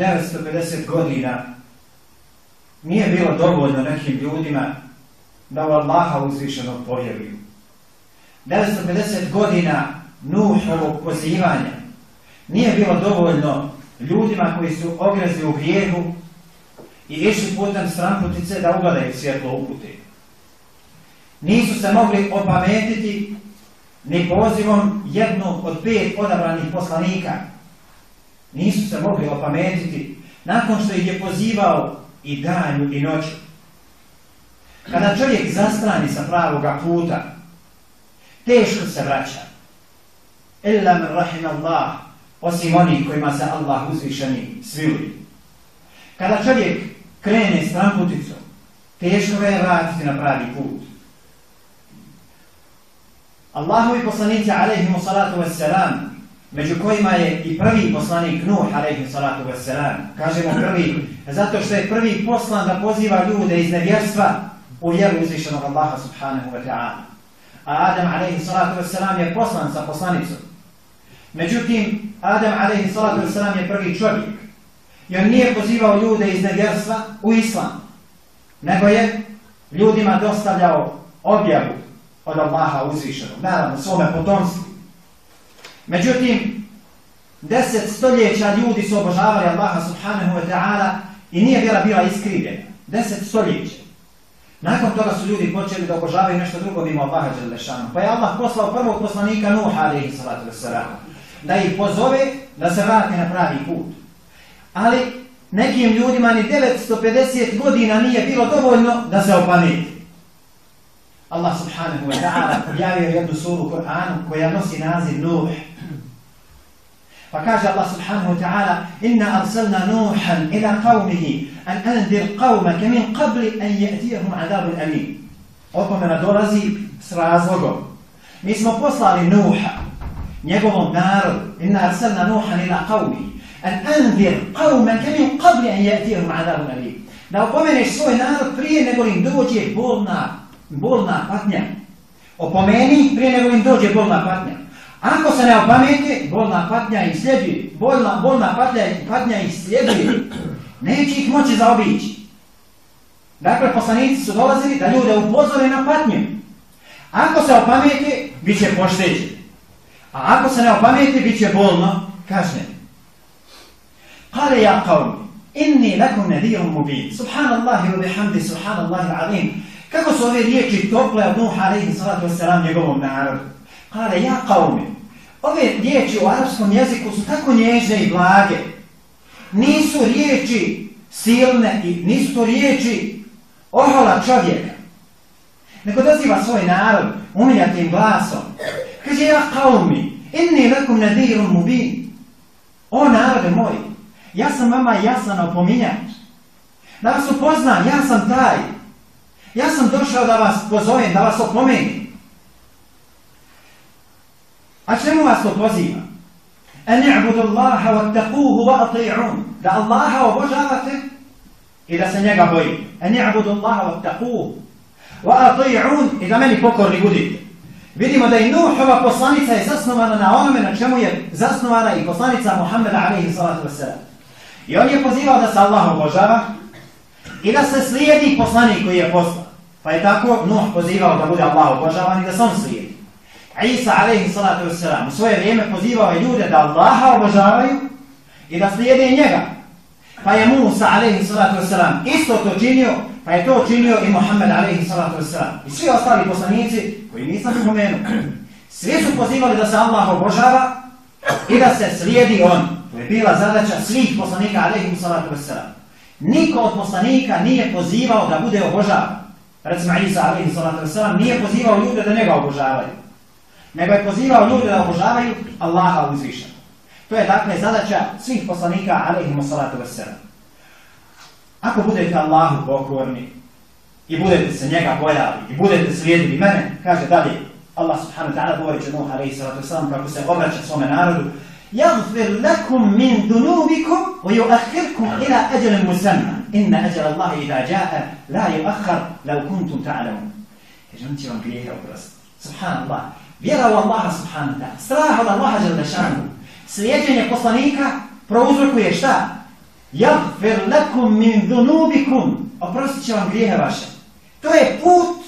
950 godina nije bilo dovoljno nekim ljudima da u Allaha uzvišeno povjeruju. 950 godina Nuhovog pozivanja nije bilo dovoljno ljudima koji su ogrezli u grijehu i išli putem stramputice da ugledaju svjetlo upute. Nisu se mogli opametiti ni pozivom jednog od pet odabranih poslanika. Nisu se mogli opametiti nakon što ih je pozivao i danju i noću. Kada čovjek zastrani sa pravoga puta, teško se vraća. Illa min rahim Allah, osim onih kojima se Allah uzvišeni svili. Kada čovjek krene s tramputicom, teško ga je vratiti na pravi put. Allahovi poslanici, alaihimu salatu wassalam, među kojima je i prvi poslanik Nuh, alaihi salatu wassalam, kažemo prvi, zato što je prvi poslan da poziva ljude iz nevjerstva u vjeru uzvišenog Allaha subhanahu wa ta'ala. A Adam, alaihi salatu wassalam, je poslan sa poslanicom. Međutim, Adam, alaihi salatu wassalam, je prvi čovjek. I on nije pozivao ljude iz nevjerstva u islam, nego je ljudima dostavljao objavu od Allaha uzvišenog, naravno, svome potomstvu. Međutim, deset stoljeća ljudi su obožavali Allaha subhanahu wa ta'ala i nije vjera bila iskrivljena. Deset stoljeća. Nakon toga su ljudi počeli da obožavaju nešto drugo mimo Allaha Đelešanu. Pa je Allah poslao prvog poslanika Nuh, alaihi salatu wasalam, da ih pozove da se vrate na pravi put. Ali nekim ljudima ni 950 godina nije bilo dovoljno da se opameti. Allah subhanahu wa ta'ala objavio jednu suru u Kur'anu koja nosi naziv Nuh. Pa kaže Allah subhanahu wa ta'ala Inna arsalna Nuhan ila qavmihi an andir qavmake min qabli an je'tijahum adabun amin. Opomena dolazi s razlogom. Mi smo poslali Nuha, njegovom narodu, inna arsalna Nuhan ila qavmihi an andir qavmake min qabli an je'tijahum adabun amin. Da opomeneš svoj narod prije nego im dođe bolna bolna patnja. Opomeni prije nego im dođe bolna patnja. Ako se ne opamete, bolna patnja i slijedi. Bolna, bolna patnja, patnja i slijedi. Neće ih moći zaobići. Dakle, poslanici su dolazili da ljude upozore na patnju. Ako se opamete, bit će pošteđen. A ako se ne opamete, bit će bolno kažnjen. Kale ja qavmi, inni lakum nadirom mubin. Subhanallahi wa bihamdi, subhanallahi alim. Kako su ove riječi tople od Nuh alaihi salatu wasalam njegovom narodu? Kale, ja qavmi, ove riječi u arapskom jeziku su tako nježne i blage. Nisu riječi silne i nisu to riječi ohola čovjeka. Nego doziva svoj narod umiljatim glasom. Kaže, ja kaumi, inni lakum nadirum mubin. O narode moj, ja sam vama jasan opominjač. Da vas upoznam, ja sam taj. Ja sam došao da vas pozovem, da vas opomenim. A čemu vas to poziva? En i'budu Allaha wa taquhu wa ati'un. Da Allaha obožavate i da se njega bojite. En i'budu Allaha wa taquhu wa ati'un i da meni pokorni budite. Vidimo da i Nuhova poslanica je zasnovana na onome na čemu je zasnovana i poslanica Muhammeda alaihi salatu wasalam. I on je pozivao da se Allah obožava i da se slijedi poslanik koji je poslan. Pa je tako Nuh pozivao da bude Allah obožavan i da se on slijedi. Isa alaihi salatu wasalam u svoje vrijeme pozivao je ljude da Allaha obožavaju i da slijede njega. Pa je Musa alaihi salatu wasalam isto to činio, pa je to činio i Muhammed alaihi salatu wasalam. I svi ostali poslanici koji nisam spomenu. Svi su pozivali da se Allah obožava i da se slijedi on. To je bila zadaća svih poslanika alaihi salatu wasalam. Niko od poslanika nije pozivao da bude obožavan. Recimo Isa alaihi salatu wasalam nije pozivao ljude da njega obožavaju. Nego je pozivao ljude da obožavaju Allaha uzvišeno. To je dakle zadaća svih poslanika alaihi salatu wasalam. Ako budete Allahu pokorni i budete se njega bojali i budete slijedili mene, kaže dalje Allah subhanahu wa ta'ala govori će Nuh alaihi salatu wasalam kako se obraća svome narodu يغفر لكم من ذنوبكم ويؤخركم إلى أجل مسمى إن أجل الله إذا جاء لا يؤخر لو كنتم تعلمون كجمتي vam grijehe oprosti. Subhanallah. Vjera u Allaha subhanahu ta'ala. Strah od Allaha žele šanu. Poslanika prouzrokuje šta? Jagfir lakum min dhunubikum. Oprostit će vam grijehe vaše. To je put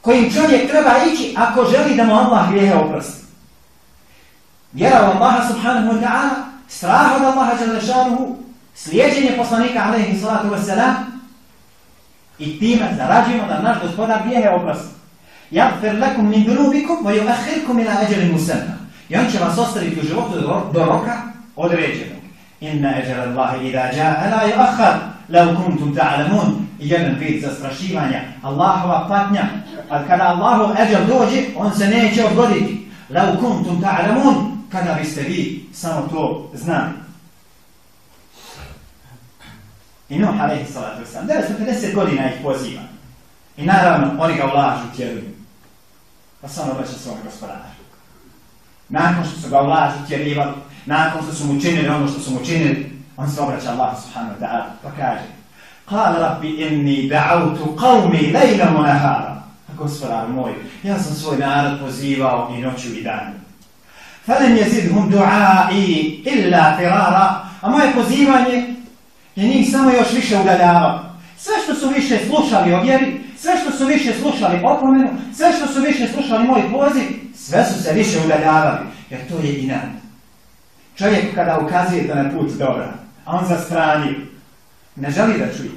kojim čovjek treba ići ako želi da mu Allah grijehe oprosti. Vjera u Allaha subhanahu wa ta'ala, strah od Allaha jalešanuhu, slijedženje poslanika alaihi salatu wa salam i time zarađujemo da naš gospodar grijehe oprosti. يغفر لكم من ذنوبكم ويؤخركم yuakhirkum ila مسمى musamma. I on će vas ostaviti u životu do roka određenog. Inna ajal Allahi idha ja'a la yuakhar lau kuntum ta'lamun. I jedan vid zastrašivanja. Allahova patnja. A kada Allahov ajal dođe, on se neće odgoditi. Lau kuntum ta'lamun. Kada biste vi samo to znali. I Nuh alaihi salatu wasalam, 950 godina ih poziva. I naravno, oni ga ulažu tjeruju. Pa se on obraća svome gospodaru. Nakon što su ga vlaži tjerivali, nakon što su mu činili ono što su mu činili, on se obraća Allah subhanahu wa ta'ala pa kaže Kale rabbi inni da'autu qavmi lejna mu nahara. Pa Gospodar moj, ja sam svoj narod pozivao i noću i danu. Falem jezidhum du'ai illa firara. A moje pozivanje je njih samo još više udaljava. Sve što su više slušali o vjeri, sve što su više slušali opomenu, sve što su više slušali moj poziv, sve su se više udaljavali. Jer to je inat. Čovjek kada ukazuje da na put dobra, a on zastrani, ne želi da čuje.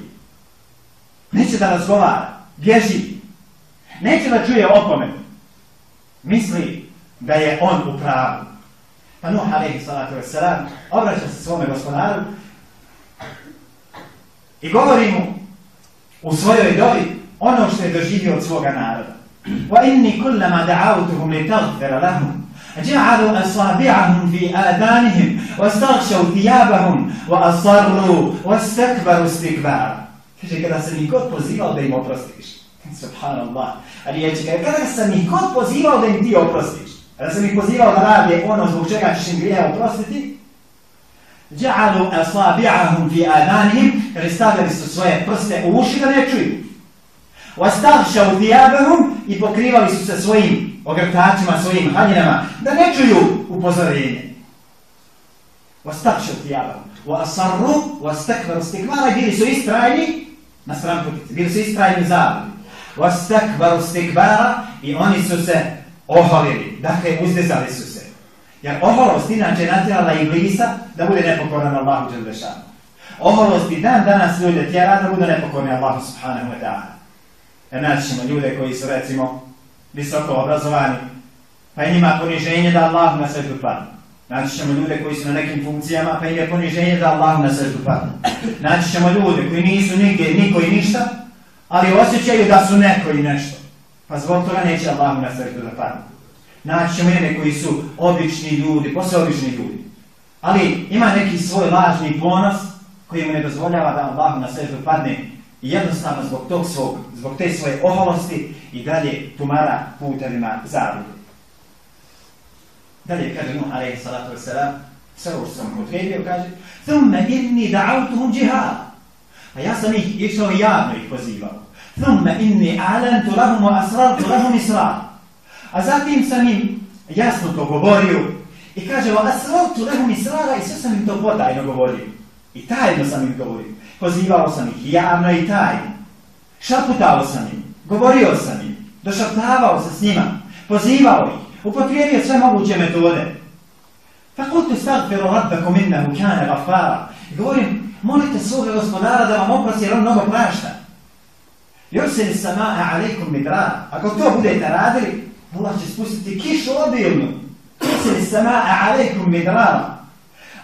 Neće da razgovara, bježi. Neće da čuje opomenu. Misli da je on u pravu. Pa Nuh alaihi salatu wasalam obraća se svome gospodaru i govori mu u svojoj dobi ono što je doživio od svoga naroda. Wa inni kullama da'awtuhum li taghfira lahum جعلوا أصابعهم في آذانهم واستغشوا ثيابهم وأصروا واستكبروا استكبارا Kaže, kada sam ih god pozivao da im oprostiš. Subhanallah. A riječi, kaže, kada sam ih god pozivao da im ti oprostiš. Kada sam ih pozivao da radi ono zbog čega ćeš im grije oprostiti. Ja'alu asabi'ahum fi adanihim. Kaže, stavljali su svoje prste u uši da ne čuju. Wastaghshaw thiyabahum i pokrivali su se svojim ogrtačima, svojim haljinama da ne čuju upozorenje. u thiyabahum wa asarru wastakbaru stikvara, bili su istrajni na stranu putice, bili su istrajni zabudi. Wastakbaru stikvara i oni su se oholili, dakle uzdezali su se. Jer oholost inače natjerala iblisa da bude nepokoran Allahu Đelešanu. Oholost i dan danas ljude tjera da bude nepokorni Allahu Subhanahu wa ta'ala. Naći ćemo ljude koji su recimo visoko obrazovani, pa je njima poniženje da Allah na svetu padne. Naći ćemo ljude koji su na nekim funkcijama, pa im je poniženje da Allah na svetu padne. Naći ćemo ljude koji nisu nigdje, niko i ništa, ali osjećaju da su neko i nešto. Pa zbog toga neće Allah na svetu da padne. Naći ćemo jedne koji su obični ljudi, posle obični ljudi. Ali ima neki svoj lažni ponos koji mu ne dozvoljava da Allah na svetu padne I jednostavno zbog tog svog, zbog te svoje oholosti i dalje tumara putevima zabude. Dalje kaže Nuh alaihi salatu wasalam, sve ovo što sam potrebio, kaže, Thumme inni da'autuhum džihad. A ja sam ih išao javno ih pozivao. Thumme inni alantu lahum wa asrartu lahum israr. A zatim sam im jasno to govorio i kaže, wa asrartu lahum israra i sve sam im to potajno govorio. I tajno sam im govorio pozivao sam ih javno i tajno. Šaputao sam im, govorio sam im, došaptavao se s njima, pozivao ih, upotrijebio sve moguće metode. Fakultu stagfiru rabbekum innehu kana gafara. Govorim, molite svoga gospodara da vam oprosti jer on mnogo prašta. Jursili sama'a alaikum midra. Ako to budete radili, Allah će spustiti kišu obilnu. Jursili sama'a alaikum midra.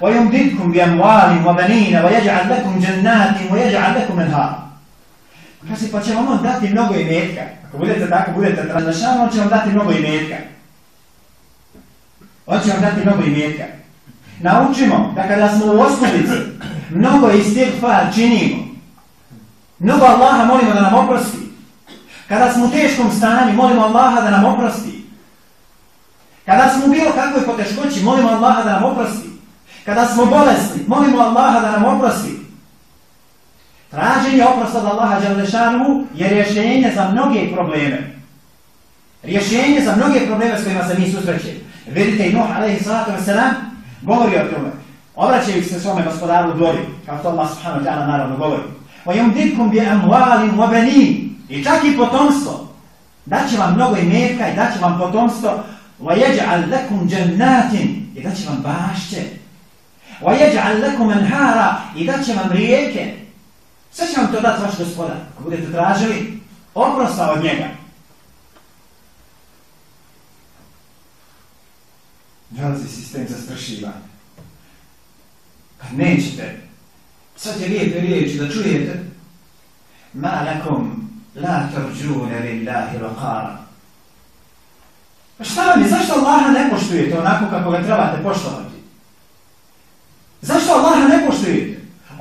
ويمددكم بأموال وبنين ويجعل لكم جنات ويجعل لكم انهار Kaže, pa će vam on dati mnogo imetka. Ako budete tako, budete transašani, on će vam dati mnogo imetka. On će vam dati mnogo imetka. Naučimo da kada smo u osnovici, mnogo istirfar činimo. Mnogo Allaha molimo da nam oprosti. Kada smo u teškom stanju, molimo Allaha da nam oprosti. Kada smo u bilo kakvoj poteškoći, molimo Allaha da nam oprosti. Kada smo bolesni, molimo Allaha da nam oprosti. Traženje oprosta od Allaha Đalešanu je rješenje za mnoge probleme. Rješenje za mnoge probleme s kojima se mi susrećemo. Vidite i Nuh, alaihi sallatu wasalam, govori o tome. Obraćaju se svome gospodaru dobi, kao to Allah subhanahu wa ta'ala naravno govori. وَيُمْدِدْكُمْ بِأَمْوَالٍ وَبَنِينَ I čak i potomstvo. Daće vam mnogo imetka i daće vam potomstvo. وَيَجْعَلْ لَكُمْ جَنَّاتٍ I daće vam bašće. وَيَجْعَلْ لَكُمْ أَنْهَارًا I daće vam rijeke. Sve će vam to dati vaš gospodar. Ako budete tražili oprosta od njega. Dolazi sistem za strašivanje. Kad nećete, sad je lijepe riječi da čujete, ma lakum la tarđune lillahi rokara. Pa šta vam je, zašto Allaha ne poštujete onako kako ga trebate poštovati?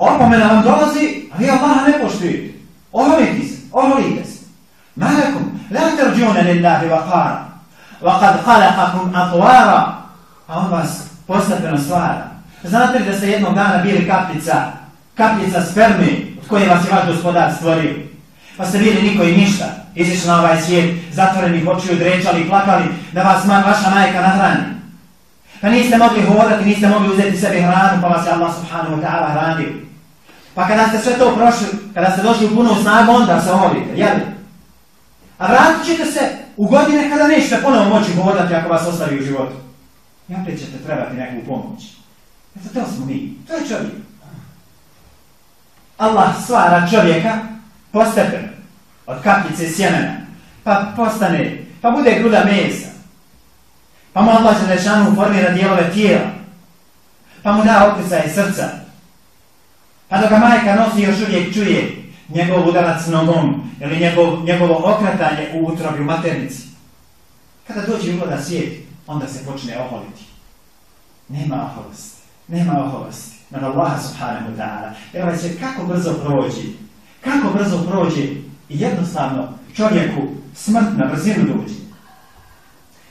Opomena vam dolazi, a vi Allaha ne poštujete. Oholite se, oholite se. Malakum, la tarđune lillahi rokara. Wa kad khalaqakum atvara, a on vas postepeno stvara. Znate li da se jednog dana bili kapljica, kapljica sperme od koje vas je vaš gospodar stvorio? Pa ste bili niko i ništa, izišli na ovaj svijet, zatvorenih očiju, drečali, plakali, da vas ma, vaša majka nahrani. Pa niste mogli hodati, niste mogli uzeti sebi hranu, pa vas je Allah subhanahu wa ta'ala hranio. Pa kada ste sve to prošli, kada ste došli u punu snagu, onda se omolite, jel? A vratit ćete se u godine kada nećete ponovo moći hodati ako vas ostavi u životu. I opet ćete trebati neku pomoć. Eto, to smo mi. To je čovjek. Allah stvara čovjeka postepeno od kapljice sjemena, pa postane, pa bude gruda mesa, pa mu Allah za nešanu formira dijelove tijela, pa mu da okrisa i srca, pa dok ga majka nosi još uvijek čuje njegov udarac nogom ili njegov, njegovo okratanje u utrobi u maternici. Kada dođe ugleda svijet, onda se počne oholiti. Nema oholosti. Nema oholosti. Na Allaha subhanahu wa ta'ala. Jer ovaj se kako brzo prođe. Kako brzo prođe i jednostavno čovjeku smrt na brzinu dođe.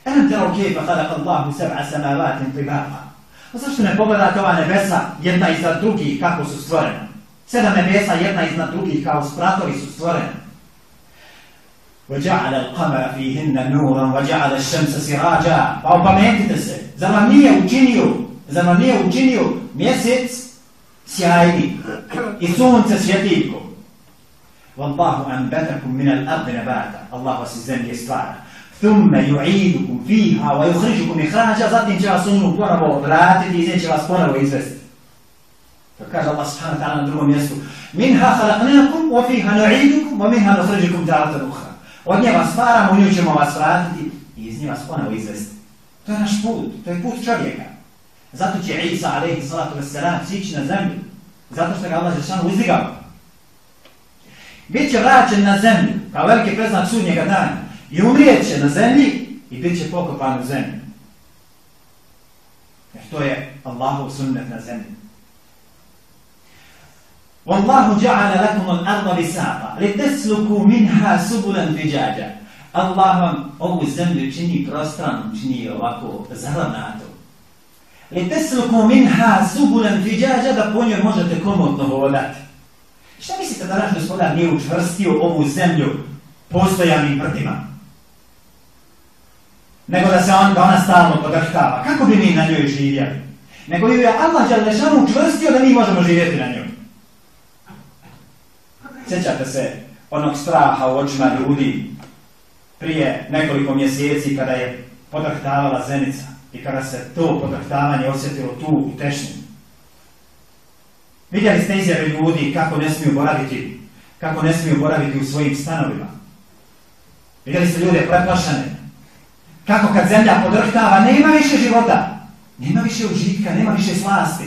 Enem te rokej pa kada Allahu seb'a samavatin pribaka. Pa zašto ne pogledate ova nebesa jedna iznad drugih kako su stvorene? Sedam nebesa jedna iznad drugih kao spratovi su stvorene. وجعل القمر فيهن نورا وجعل الشمس سراجا pa opametite se zar vam nije učinio zar vam nije učinio mjesec sjajni i sunce svjetiljko والله أنبتكم من الأرض نباتا الله vas iz zemlje stvara ثم يعيدكم فيها ويخرجكم إخراجا زادين جوا سونو بورا بورا راتي تيزين جوا سبورا ويزفست فكاج الله سبحانه وتعالى ندرهم يسو منها خلقناكم وفيها نعيدكم ومنها نخرجكم دارة أخرى ونيا بسفارا مونيو جمع بسفارا يزني بسفارا ويزفست To je naš put, to je put čovjeka. Zato će Isa, alaihi salatu wassalam, sići na zemlju. Zato što ga Allah Žešanu uzdigao. Biće vraćen na zemlju, kao veliki preznak sudnjega dana. I umrijet će na zemlji i bit će pokopan u zemlju. Jer to je Allahov sunnet na zemlji. والله جعل لكم الأرض بساطة لتسلكوا منها سبلا فجاجا Allah vam ovu zemlju čini prostranom, čini ovako zaravnato. Li tesluku minha subulan fiđađa da po njoj možete komodno vodati. Šta mislite da naš gospodar nije učvrstio ovu zemlju postojanim brdima? Nego da se on, da ona stalno podrhtava. Kako bi mi na njoj živjeli? Nego ju je Allah Đalešanu učvrstio da mi možemo živjeti na njoj. Sjećate se onog straha u očima ljudi prije nekoliko mjeseci kada je podrhtavala zenica i kada se to podrhtavanje osjetilo tu u tešnju. Vidjeli ste izjave ljudi kako ne smiju boraviti, kako ne smiju boraviti u svojim stanovima. Vidjeli ste ljude preplašane. Kako kad zemlja podrhtava, nema više života, nema više užitka, nema više slasti.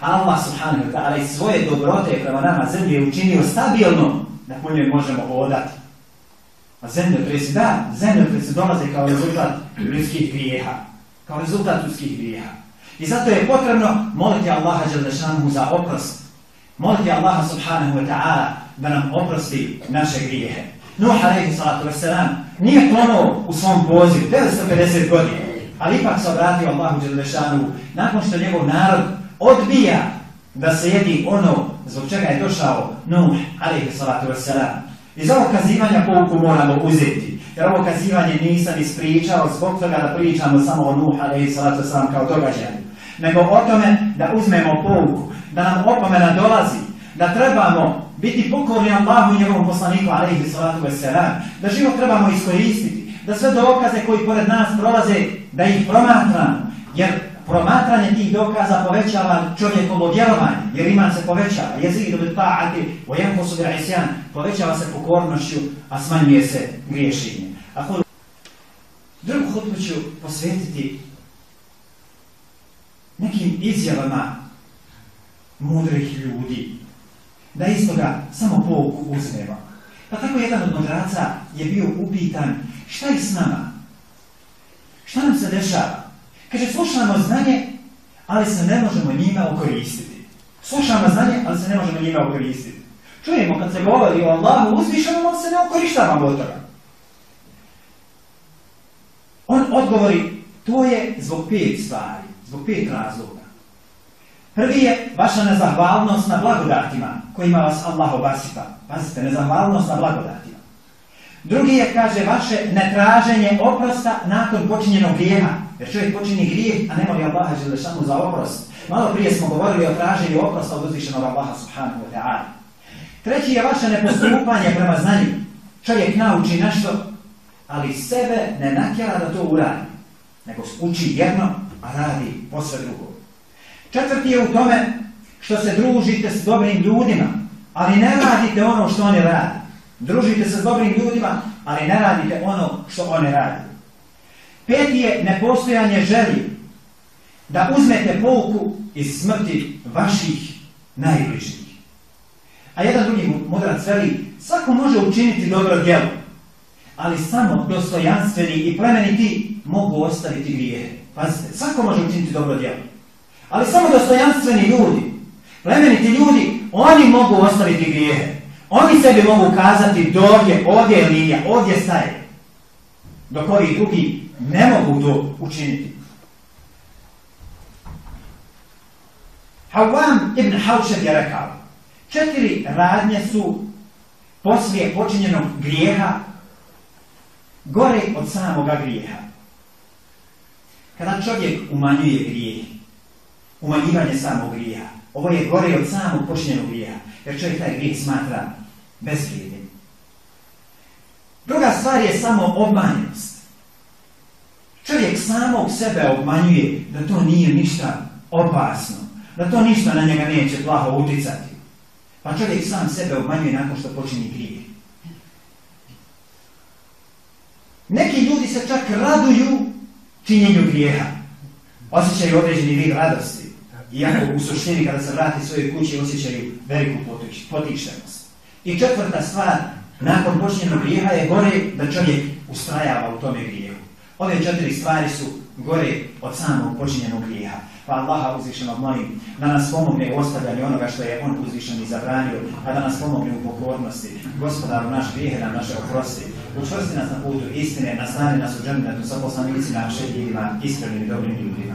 Allah subhanahu wa ta'ala svoje dobrote prema nama zemlje je učinio stabilno da po njoj možemo odati. A zemlje presi, da, zemlje presi dolaze kao rezultat ljudskih grijeha. Kao rezultat ljudskih grijeha. I zato je potrebno moliti Allaha Đalešanu za oprost. Moliti Allaha subhanahu wa ta'ala da nam oprosti naše grijehe. Nuh alaihi salatu wasalam nije klonuo u svom pozivu 950 godina, ali ipak se obratio Allahu Đelešanu nakon što njegov narod odbija da se jedi ono zbog čega je došao Nuh, alaihi salatu wassalam. Iz ovog kazivanja pouku moramo uzeti. Jer ovo kazivanje nisam ispričao zbog toga da pričamo samo o Nuh, alaihi salatu wassalam, kao događaju. nego o tome da uzmemo pouku, da nam opomena dolazi, da trebamo biti pokorni Allahu i njegovom poslaniku, alaihi salatu wasalam, da život trebamo iskoristiti, da sve dokaze koji pored nas prolaze, da ih promatramo, jer promatranje tih dokaza povećava čovjekovo djelovanje, jer iman se povećava, jezidu bi ta'ati, o jemku su isjan, povećava se pokornošću, a smanjuje se griješenje. Ako drugu hutbu ću posvetiti nekim izjavama mudrih ljudi, da iz toga samo pouku uzmemo. Pa tako jedan od mudraca je bio upitan šta je s nama? Šta nam se dešava? Kaže, slušamo znanje, ali se ne možemo njime okoristiti. Slušamo znanje, ali se ne možemo njime okoristiti. Čujemo kad se govori o Allahu uzvišenom, ali se ne okorištavamo od toga. On odgovori, to je zbog pet stvari, zbog pet razloga. Prvi je vaša nezahvalnost na blagodatima kojima vas Allah obasipa. Pazite, nezahvalnost na blagodatima. Drugi je, kaže, vaše netraženje oprosta nakon počinjenog grijeha. Jer čovjek počini grijeh, a ne moli Allaha želešanu za oprost. Malo prije smo govorili o traženju oprosta od uzvišenog Allaha subhanahu wa ta'ala. Treći je vaše nepostupanje prema znanju. Čovjek nauči nešto, ali sebe ne nakjera da to uradi. Nego uči jedno, a radi posve drugo. Četvrti je u tome što se družite s dobrim ljudima, ali ne radite ono što oni radi. Družite se s dobrim ljudima, ali ne radite ono što oni radi. Peti je nepostojanje želji da uzmete pouku iz smrti vaših najbližnjih. A jedan drugi mudrac veli, svako može učiniti dobro djelo, ali samo dostojanstveni i plemeniti mogu ostaviti grijehe. Pazite, svako može učiniti dobro djelo. Ali samo dostojanstveni ljudi, plemeniti ljudi, oni mogu ostaviti grijehe. Oni sebi mogu kazati dovdje, ovdje je linija, ovdje staje. Dok ovi drugi ne mogu to učiniti. Hawam ibn Haušev je rekao, četiri radnje su poslije počinjenog grijeha gore od samoga grijeha. Kada čovjek umanjuje grijeh, umanjivanje samog grija. Ovo je gore od samog počinjenog grija, jer čovjek taj grijeh smatra bezvrijednim. Druga stvar je samo obmanjenost. Čovjek samog sebe obmanjuje da to nije ništa opasno, da to ništa na njega neće plaho uticati. Pa čovjek sam sebe obmanjuje nakon što počini grije. Neki ljudi se čak raduju činjenju grijeha. Osjećaju određeni vid radosti. Iako u suštini kada se vrati svoje kuće osjećaju veliku potištenost. I četvrta stvar, nakon počinjenog grijeha je gore da čovjek ustrajava u tome grijehu. Ove četiri stvari su gore od samog počinjenog grijeha. Pa Allaha uzvišeno molim da nas pomogne u ostavljanju onoga što je On uzvišen i zabranio, a da nas pomogne u pokornosti. Gospodaru naš grijeh nam naše oprosti. Učvrsti nas na putu istine, nastani nas u džemnetu sa poslanicima, šedljivima, iskrenim i dobrim ljudima.